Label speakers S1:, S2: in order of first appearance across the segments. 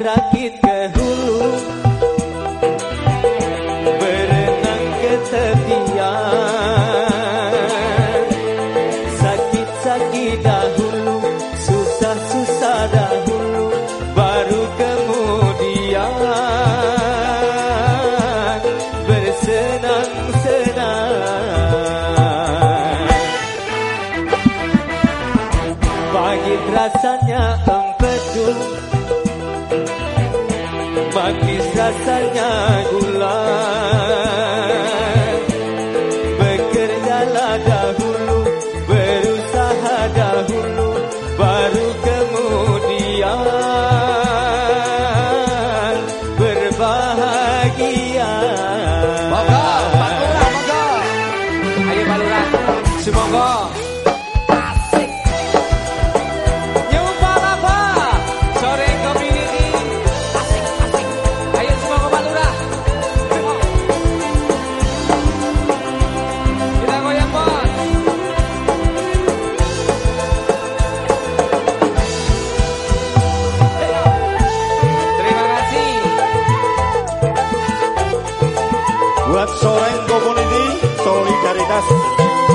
S1: rakit ke hulu Berenang ke tepian. Sakit-sakit dahulu Susah-susah dahulu Baru kemudian Bersenang-senang Bagi rasanya empedu manis rasanya gula Bekerjalah dahulu, berusaha dahulu Baru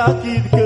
S2: I akhir